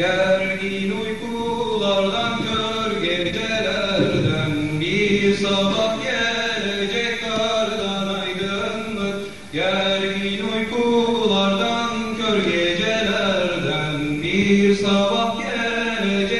Gergin uykulardan kör bir sabah gelecek kardan aydınlık Gergin uykulardan kör bir sabah gelecek